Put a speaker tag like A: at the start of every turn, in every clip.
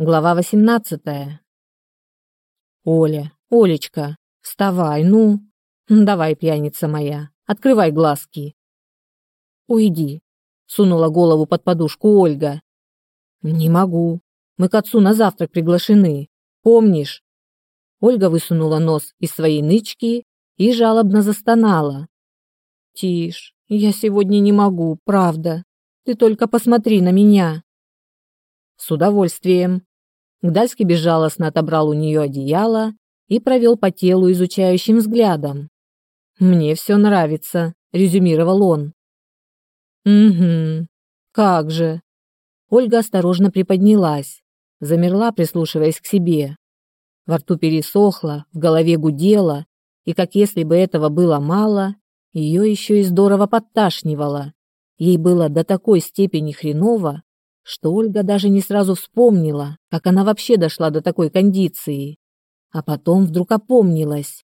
A: Глава 18. Оля, Олечка, вставай, ну. Давай, пьяница моя, открывай глазки. Уйди, сунула голову под подушку Ольга. Не могу. Мы к отцу на завтрак приглашены. Помнишь? Ольга высунула нос из своей нычки и жалобно застонала. Тише, я сегодня не могу, правда. Ты только посмотри на меня. С удовольствием, Гдальский безжалостно отобрал у нее одеяло и провел по телу изучающим взглядом. «Мне все нравится», — резюмировал он. «Угу, как же». Ольга осторожно приподнялась, замерла, прислушиваясь к себе. Во рту пересохло, в голове гудело, и как если бы этого было мало, ее еще и здорово подташнивало. Ей было до такой степени хреново, что Ольга даже не сразу вспомнила, как она вообще дошла до такой кондиции. А потом вдруг опомнилась.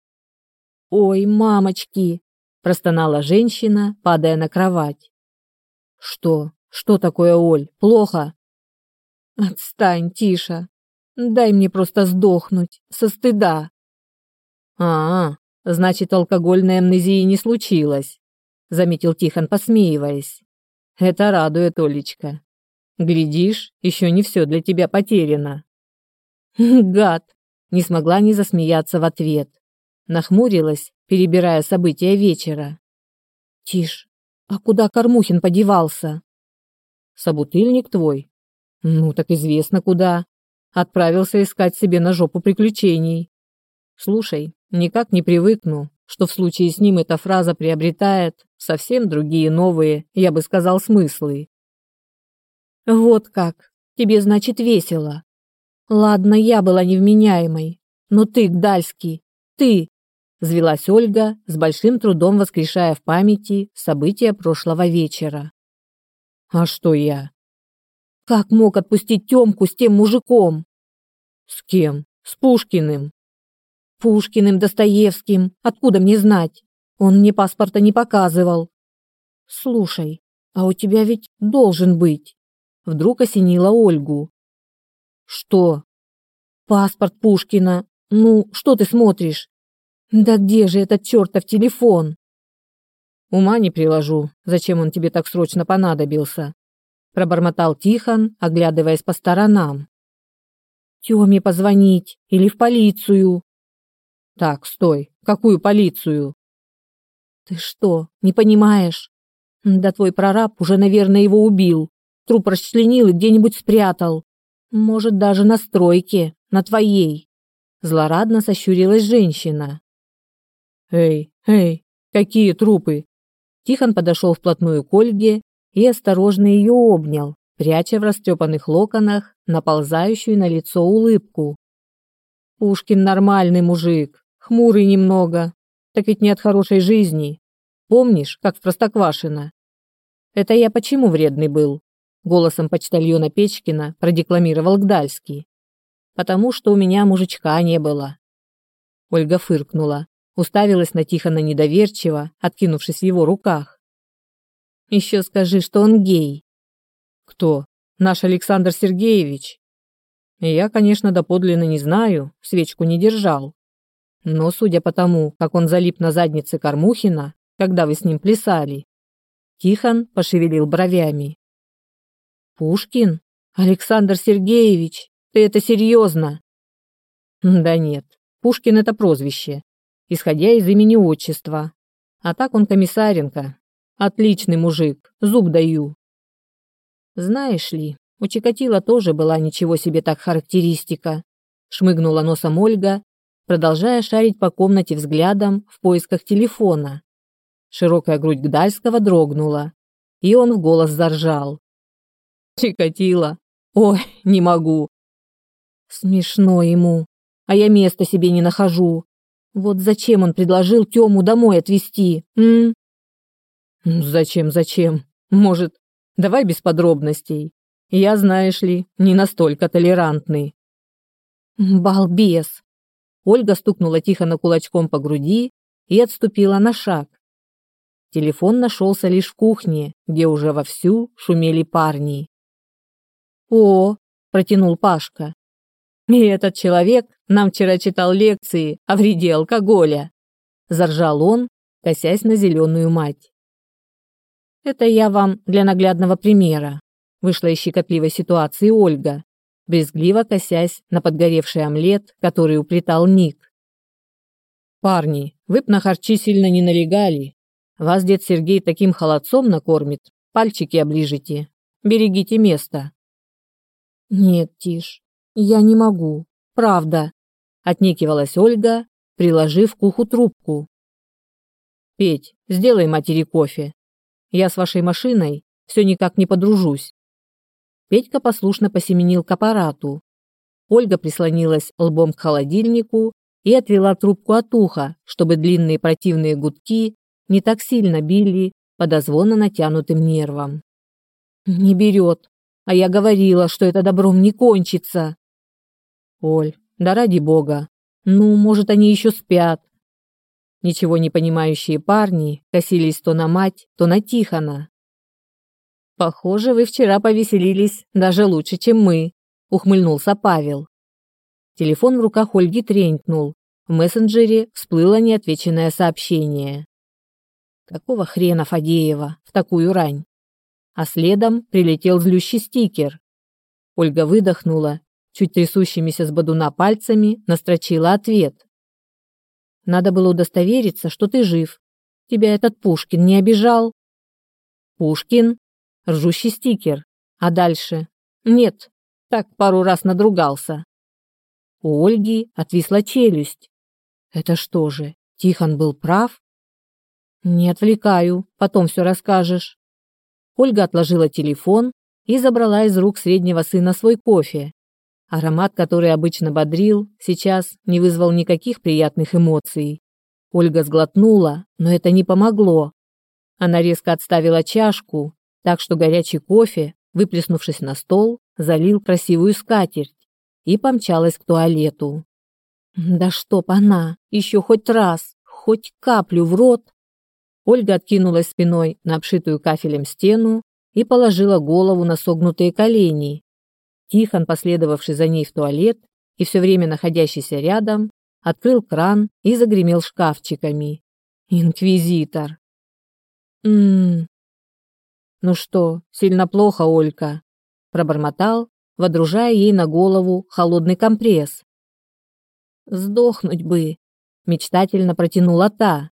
A: «Ой, мамочки!» – простонала женщина, падая на кровать. «Что? Что такое, Оль? Плохо?» «Отстань, Тиша. Дай мне просто сдохнуть, со стыда». «А, -а значит, алкогольной амнезии не случилось», – заметил Тихон, посмеиваясь. «Это радует, Олечка. Глядишь, еще не все для тебя потеряно. Гад! Не смогла не засмеяться в ответ. Нахмурилась, перебирая события вечера. Тишь, а куда Кормухин подевался? Собутыльник твой? Ну, так известно куда. Отправился искать себе на жопу приключений. Слушай, никак не привыкну, что в случае с ним эта фраза приобретает совсем другие новые, я бы сказал, смыслы. Вот как. Тебе, значит, весело. Ладно, я была невменяемой, но ты, Гдальский, ты, взвелась Ольга, с большим трудом воскрешая в памяти события прошлого вечера. А что я? Как мог отпустить Тёмку с тем мужиком? С кем? С Пушкиным. Пушкиным, Достоевским. Откуда мне знать? Он мне паспорта не показывал. Слушай, а у тебя ведь должен быть вдруг осенила Ольгу. Что? Паспорт Пушкина. Ну, что ты смотришь? Да где же этот чертов телефон? Ума не приложу, зачем он тебе так срочно понадобился, пробормотал Тихон, оглядываясь по сторонам. Тёме позвонить или в полицию? Так, стой. Какую полицию? Ты что, не понимаешь? Да твой прораб уже, наверное, его убил. Труп расчленил и где-нибудь спрятал. Может, даже на стройке, на твоей. Злорадно сощурилась женщина. Эй, эй, какие трупы? Тихон подошел вплотную к Ольге и осторожно ее обнял, пряча в растрепанных локонах наползающую на лицо улыбку. Пушкин нормальный мужик, хмурый немного, так ведь не от хорошей жизни. Помнишь, как в Простоквашино? Это я почему вредный был? Голосом почтальона Печкина продекламировал Гдальский. Потому что у меня мужичка не было. Ольга фыркнула, уставилась на Тихона недоверчиво, откинувшись в его руках. Еще скажи, что он гей. Кто? Наш Александр Сергеевич. Я, конечно, доподлинно не знаю, свечку не держал. Но судя по тому, как он залип на заднице Кормухина, когда вы с ним плясали, Тихон пошевелил бровями. Пушкин? Александр Сергеевич, ты это серьезно? Да нет, Пушкин это прозвище, исходя из имени отчества. А так он комиссаренко. Отличный мужик, зуб даю. Знаешь ли, у Чикатила тоже была ничего себе так характеристика. Шмыгнула носом Ольга, продолжая шарить по комнате взглядом в поисках телефона. Широкая грудь Гдальского дрогнула, и он в голос заржал. Чикатило. Ой, не могу. Смешно ему. А я места себе не нахожу. Вот зачем он предложил Тему домой отвезти, м? Зачем, зачем? Может, давай без подробностей. Я, знаешь ли, не настолько толерантный. Балбес. Ольга стукнула тихо на кулачком по груди и отступила на шаг. Телефон нашелся лишь в кухне, где уже вовсю шумели парни. «О!» – протянул Пашка. И этот человек нам вчера читал лекции о вреде алкоголя. Заржал он, косясь на зеленую мать. Это я вам для наглядного примера. Вышла из щекотливой ситуации Ольга, брезгливо косясь на подгоревший омлет, который уплетал Ник. «Парни, вы б на харчи сильно не налегали. Вас дед Сергей таким холодцом накормит, пальчики оближете. Берегите место». «Нет, Тиш, я не могу, правда», — отнекивалась Ольга, приложив к уху трубку. «Петь, сделай матери кофе. Я с вашей машиной все никак не подружусь». Петька послушно посеменил к аппарату. Ольга прислонилась лбом к холодильнику и отвела трубку от уха, чтобы длинные противные гудки не так сильно били по дозвонно натянутым нервам. «Не берет, а я говорила, что это добром не кончится». «Оль, да ради бога, ну, может, они еще спят». Ничего не понимающие парни косились то на мать, то на Тихона. «Похоже, вы вчера повеселились даже лучше, чем мы», — ухмыльнулся Павел. Телефон в руках Ольги тренькнул. В мессенджере всплыло неотвеченное сообщение. Какого хрена Фадеева в такую рань? А следом прилетел злющий стикер. Ольга выдохнула, чуть трясущимися с бодуна пальцами настрочила ответ. Надо было удостовериться, что ты жив. Тебя этот Пушкин не обижал? Пушкин? ржущий стикер. А дальше? Нет, так пару раз надругался. У Ольги отвисла челюсть. Это что же, Тихон был прав? Не отвлекаю, потом все расскажешь. Ольга отложила телефон и забрала из рук среднего сына свой кофе. Аромат, который обычно бодрил, сейчас не вызвал никаких приятных эмоций. Ольга сглотнула, но это не помогло. Она резко отставила чашку так что горячий кофе, выплеснувшись на стол, залил красивую скатерть и помчалась к туалету. Да чтоб она, еще хоть раз, хоть каплю в рот. Ольга откинулась спиной на обшитую кафелем стену и положила голову на согнутые колени. Тихон, последовавший за ней в туалет и все время находящийся рядом, открыл кран и загремел шкафчиками. Инквизитор. Ммм, «Ну что, сильно плохо, Олька?» Пробормотал, водружая ей на голову холодный компресс. «Сдохнуть бы!» — мечтательно протянула та.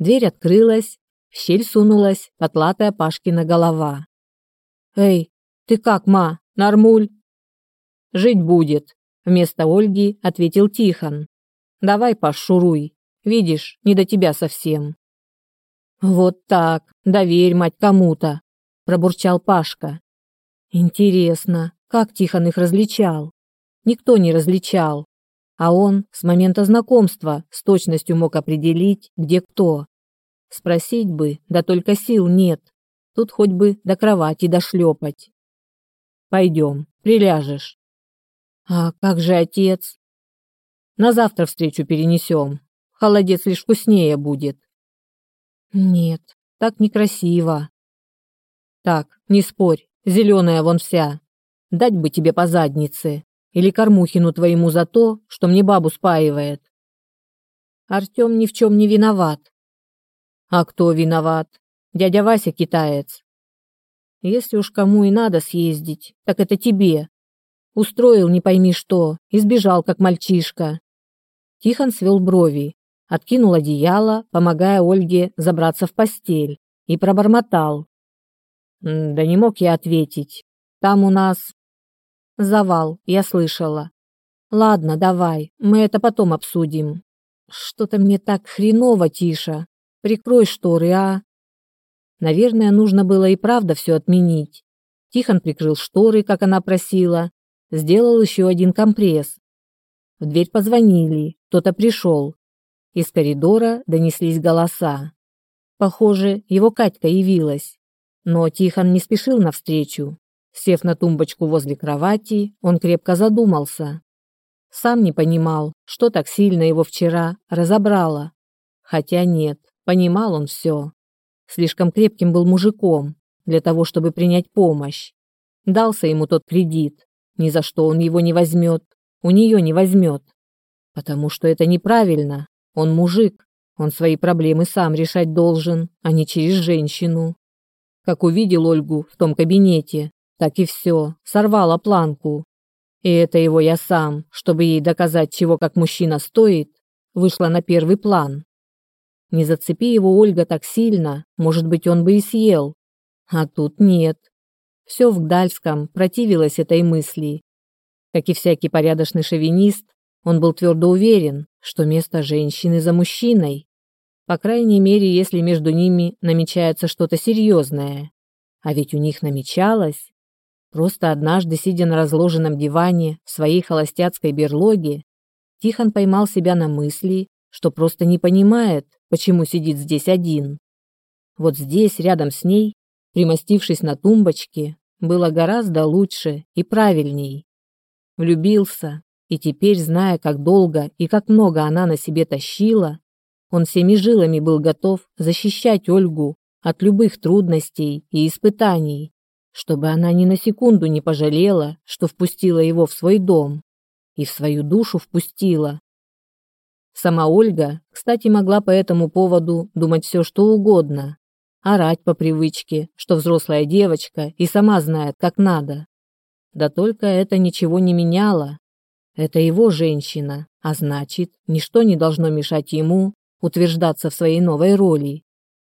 A: Дверь открылась, в щель сунулась потлатая Пашкина голова. «Эй, ты как, ма? Нормуль?» «Жить будет», — вместо Ольги ответил Тихон. «Давай, Паш, шуруй. Видишь, не до тебя совсем». Вот так, доверь мать кому-то, пробурчал Пашка. Интересно, как Тихон их различал? Никто не различал, а он с момента знакомства с точностью мог определить, где кто. Спросить бы, да только сил нет. Тут хоть бы до кровати дошлепать. Пойдем, приляжешь. А как же отец? На завтра встречу перенесем. Холодец лишь вкуснее будет. Нет, так некрасиво. Так, не спорь, зеленая вон вся. Дать бы тебе по заднице. Или кормухину твоему за то, что мне бабу спаивает. Артем ни в чем не виноват. А кто виноват? Дядя Вася китаец. Если уж кому и надо съездить, так это тебе. Устроил не пойми что, избежал как мальчишка. Тихон свел брови, откинул одеяло, помогая Ольге забраться в постель, и пробормотал. «Да не мог я ответить. Там у нас...» «Завал, я слышала. Ладно, давай, мы это потом обсудим. Что-то мне так хреново, Тиша. Прикрой шторы, а?» Наверное, нужно было и правда все отменить. Тихон прикрыл шторы, как она просила, сделал еще один компресс. В дверь позвонили, кто-то пришел. Из коридора донеслись голоса. Похоже, его Катька явилась. Но Тихон не спешил навстречу. Сев на тумбочку возле кровати, он крепко задумался. Сам не понимал, что так сильно его вчера разобрало. Хотя нет, понимал он все. Слишком крепким был мужиком для того, чтобы принять помощь. Дался ему тот кредит, ни за что он его не возьмет. у нее не возьмет. Потому что это неправильно. Он мужик, он свои проблемы сам решать должен, а не через женщину. Как увидел Ольгу в том кабинете, так и все, сорвала планку. И это его я сам, чтобы ей доказать, чего как мужчина стоит, вышла на первый план. Не зацепи его Ольга так сильно, может быть, он бы и съел. А тут нет. Все в Гдальском противилось этой мысли. Как и всякий порядочный шовинист, он был твердо уверен, что место женщины за мужчиной. По крайней мере, если между ними намечается что-то серьезное. А ведь у них намечалось. Просто однажды, сидя на разложенном диване в своей холостяцкой берлоге, Тихон поймал себя на мысли, что просто не понимает, почему сидит здесь один. Вот здесь, рядом с ней, примостившись на тумбочке, было гораздо лучше и правильней. Влюбился, и теперь, зная, как долго и как много она на себе тащила, он всеми жилами был готов защищать Ольгу от любых трудностей и испытаний, чтобы она ни на секунду не пожалела, что впустила его в свой дом и в свою душу впустила. Сама Ольга, кстати, могла по этому поводу думать все, что угодно, орать по привычке, что взрослая девочка и сама знает, как надо. Да только это ничего не меняло. Это его женщина, а значит, ничто не должно мешать ему утверждаться в своей новой роли,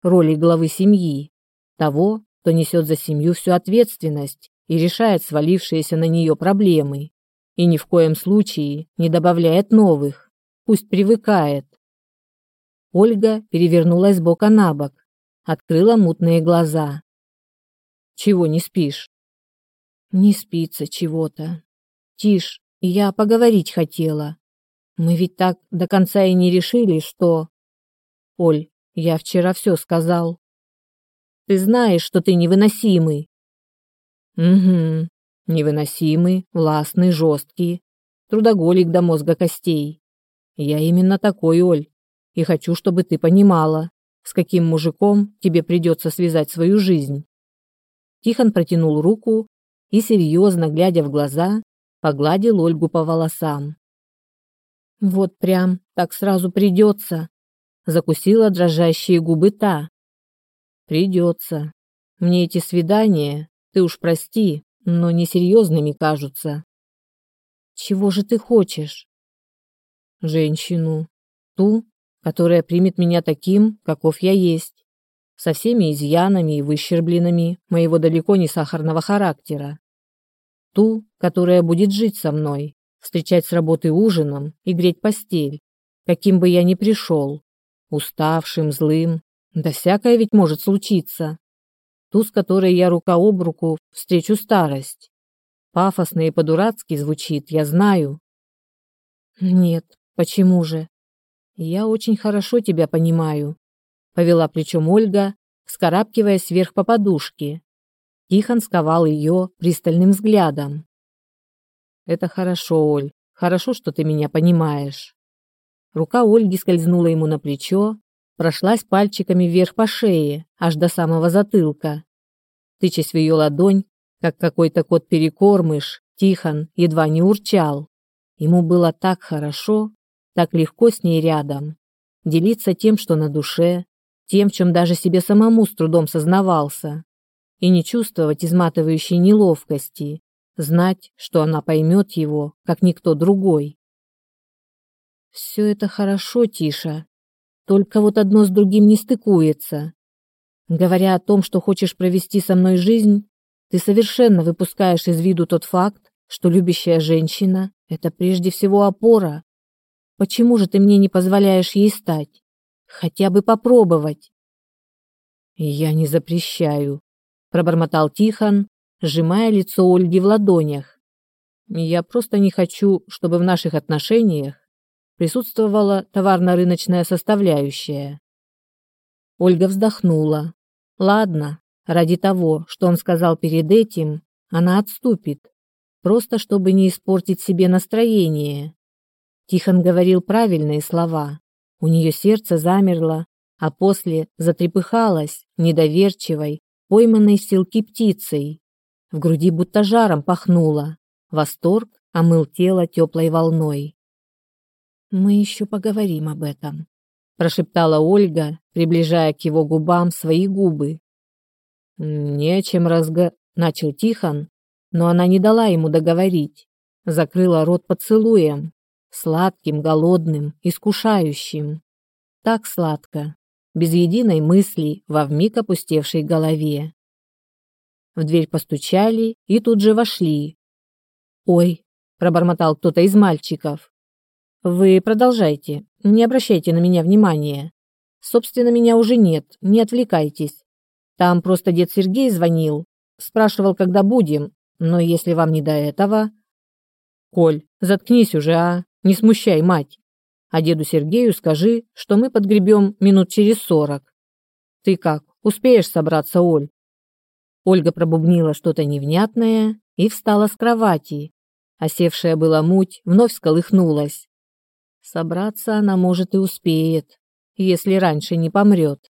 A: роли главы семьи, того, кто несет за семью всю ответственность и решает свалившиеся на нее проблемы, и ни в коем случае не добавляет новых, пусть привыкает. Ольга перевернулась бока на бок, открыла мутные глаза. «Чего не спишь?» «Не спится чего-то. Тишь, я поговорить хотела. Мы ведь так до конца и не решили, что...» «Оль, я вчера все сказал. Ты знаешь, что ты невыносимый. Угу. Невыносимый, властный, жесткий. Трудоголик до мозга костей. Я именно такой, Оль. И хочу, чтобы ты понимала, с каким мужиком тебе придется связать свою жизнь. Тихон протянул руку и, серьезно глядя в глаза, погладил Ольгу по волосам. «Вот прям так сразу придется», — закусила дрожащие губы та. Придется. Мне эти свидания, ты уж прости, но несерьезными кажутся. Чего же ты хочешь? Женщину. Ту, которая примет меня таким, каков я есть. Со всеми изъянами и выщербленными моего далеко не сахарного характера. Ту, которая будет жить со мной, встречать с работы ужином и греть постель, каким бы я ни пришел, уставшим, злым, да всякое ведь может случиться. Ту, с которой я рука об руку встречу старость. Пафосно и по-дурацки звучит, я знаю. Нет, почему же? Я очень хорошо тебя понимаю. Повела плечом Ольга, вскарабкиваясь вверх по подушке. Тихон сковал ее пристальным взглядом. Это хорошо, Оль, хорошо, что ты меня понимаешь. Рука Ольги скользнула ему на плечо, прошлась пальчиками вверх по шее, аж до самого затылка. Тычась в ее ладонь, как какой-то кот-перекормыш, Тихон едва не урчал. Ему было так хорошо, так легко с ней рядом. Делиться тем, что на душе, тем, чем даже себе самому с трудом сознавался. И не чувствовать изматывающей неловкости, знать, что она поймет его, как никто другой. «Все это хорошо, Тиша», только вот одно с другим не стыкуется. Говоря о том, что хочешь провести со мной жизнь, ты совершенно выпускаешь из виду тот факт, что любящая женщина – это прежде всего опора. Почему же ты мне не позволяешь ей стать? Хотя бы попробовать. Я не запрещаю, пробормотал Тихон, сжимая лицо Ольги в ладонях. Я просто не хочу, чтобы в наших отношениях присутствовала товарно-рыночная составляющая. Ольга вздохнула. Ладно, ради того, что он сказал перед этим, она отступит, просто чтобы не испортить себе настроение. Тихон говорил правильные слова. У нее сердце замерло, а после затрепыхалось, недоверчивой, пойманной в силки птицей. В груди будто жаром пахнуло. Восторг омыл тело теплой волной. «Мы еще поговорим об этом», – прошептала Ольга, приближая к его губам свои губы. «Нечем разго...» – начал Тихон, но она не дала ему договорить. Закрыла рот поцелуем, сладким, голодным, искушающим. Так сладко, без единой мысли во вмиг опустевшей голове. В дверь постучали и тут же вошли. «Ой», – пробормотал кто-то из мальчиков. «Вы продолжайте, не обращайте на меня внимания. Собственно, меня уже нет, не отвлекайтесь. Там просто дед Сергей звонил, спрашивал, когда будем, но если вам не до этого...» «Коль, заткнись уже, а, не смущай мать. А деду Сергею скажи, что мы подгребем минут через сорок. Ты как, успеешь собраться, Оль?» Ольга пробубнила что-то невнятное и встала с кровати. Осевшая была муть вновь сколыхнулась. Собраться она, может, и успеет, если раньше не помрет.